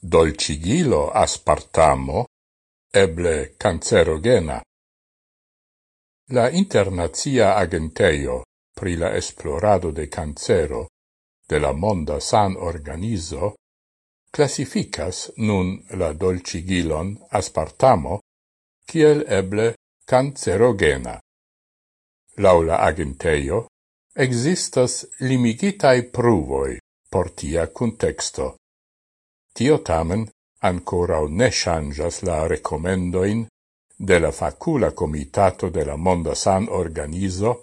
dolcigilo aspartamo eble cancerogena. La Internazia Agenteio pri la esplorado de cancero de la Monda San Organizo classificas nun la dolcigilon aspartamo kiel eble cancerogena. Laula agenteio existas limigitai pruvoi por tia contexto. Tio tamen ancora ne changas la recomendoin de la Facula Comitato de la Monda San Organizo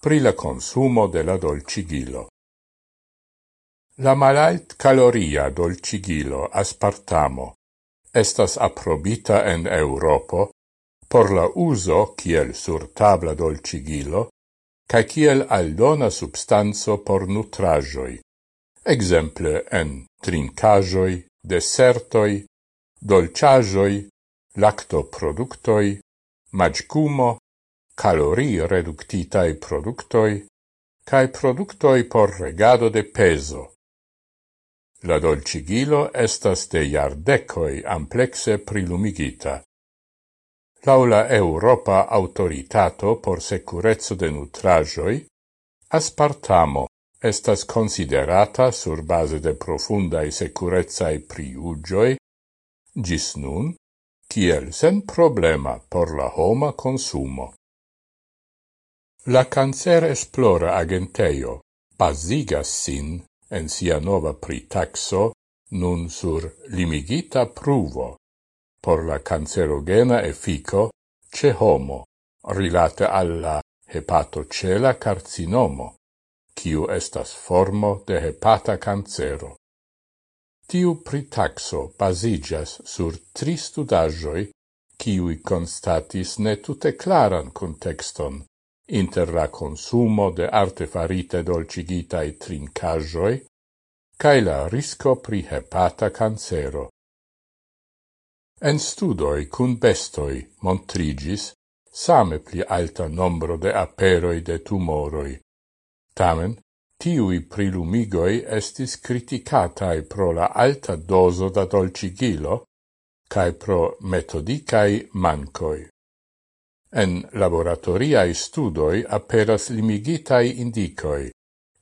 pri la consumo de la dolcigilo. La malalt caloria dolcigilo aspartamo estas aprobita en Europo por la uso kiel sur tabla dolcigilo ca kiel aldona substanzo por nutrajoi exemple en trincajoi, desertoi, dolciajoi, lactoproductoi, magcumo, calori reductitai productoi, cae productoi por regado de peso. La dolcigilo estas de iardecoi amplexe prilumigita. Laula Europa autoritato por securezzo de nutrajoi, aspartamo estas considerata sur base de profundae securezae priugioi gis nun kiel sen problema por la homa consumo. La cancer esplora agenteio basigas sin en sia nova pritaxo nun sur limigita pruvo por la cancerogena effico ce homo rilate alla hepatocela carcinomo quiu estas formo de hepata cancero. Tiu pritaxo basigas sur tri studajoi quiui constatis ne tute claran contexton inter la consumo de artefarite dolcigitae trincajoi cae la risco pri hepata cancero. En studoi cun bestoi montrigis same pli alta nombro de aperoi de tumoroi, Tamen, tiui prilumigoi estis criticatai pro la alta doso da dolcigilo cae pro metodicae mancoi. En laboratoriae studoi aperas limigitai indicoi,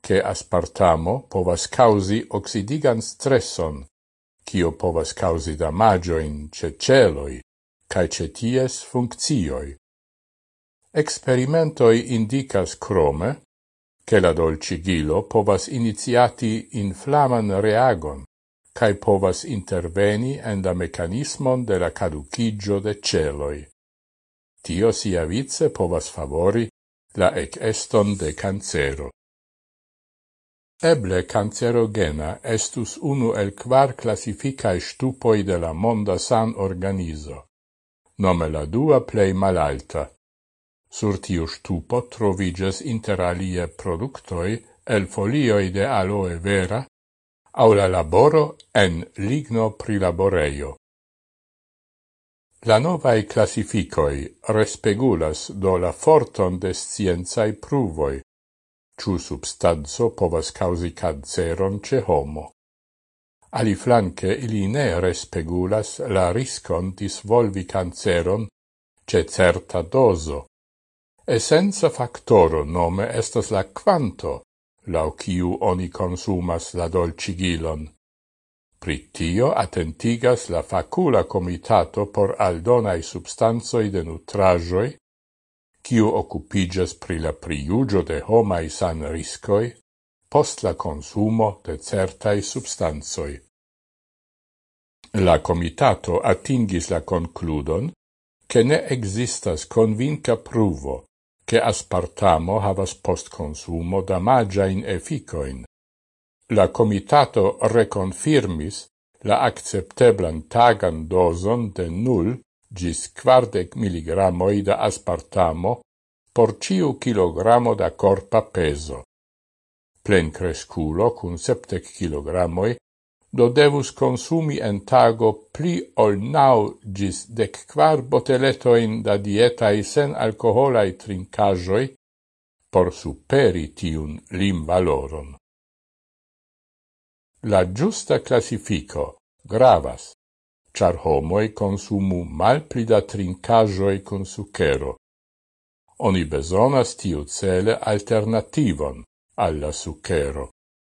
che aspartamo povas causi oxidigan stresson, cio povas causi damagioin ce celoi, cae ce ties funccioi. Experimentoi indicas crome che la dolcigilo povas iniziati inflaman reagon, cae povas interveni en la mecanismon de la caducigio de celoi. Tio sia vice povas favori la ec eston de cancero. Eble cancerogena estus unu el quar classificae stupoi de la monda san organizo, nome la dua plei malalta, Sur tiu stupo trovigas interalie productoi el folioi de aloe vera au la laboro en ligno prilaboreio. La novae classificoi respegulas do la forton de scienzae pruvoi, ciu substanzo povas causi canceron ce homo. Ali flanque ili ne respegulas la riscon disvolvi canceron ce certa doso, Essenza factoro nome estas la quanto, lau ciu oni consumas la dolcigilon. Pri tio attentigas la facula comitato por aldonai substanzoi de nutrajoi, ciu occupigas pri la priugio de homai san riscoi, post la consumo de certai substanzoi. La comitato atingis la concludon che ne existas convinca pruvo che aspartamo havas post consumo damagiain efficoin. La comitato reconfirmis la accepteblan tagan doson de null gis quardec miligrammoi da aspartamo por ciu kilogramo da corpa peso. Plen cresculo cun septec kilogramoi do devus consumi en tago pli ol nau gis dec quar boteletoin da dietai sen alcoholai trincajoi por superi tiun lim valoron. La giusta classifico gravas, char homoi consumu mal pli da trincajoi con sucero. Oni besonas tiu cele alternativon alla sucero.